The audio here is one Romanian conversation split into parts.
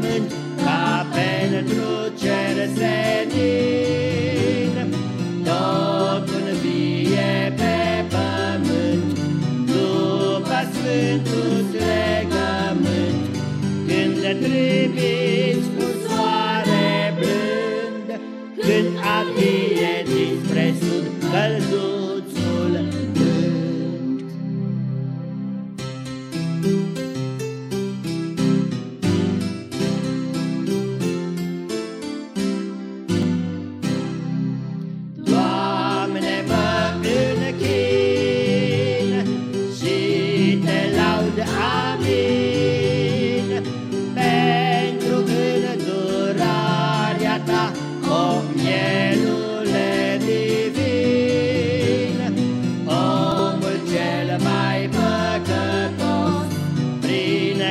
pământ ca pentru cer senin. Totul vie pe pământ după Sfântul legământ, când le tribiți cu soare blând, când adie dinspre sud călduțul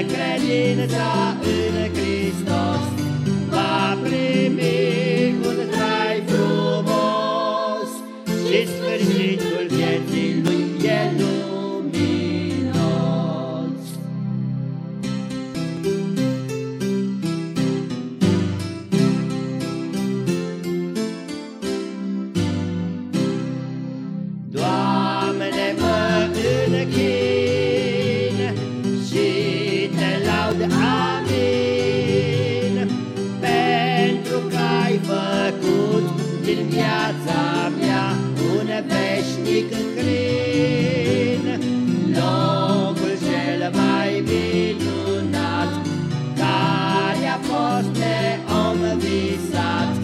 credința în Hristos, va primi un trai frumos și sfârșitul vieții lui veșnic crin, locul cel mai minunat, care a fost de om visat.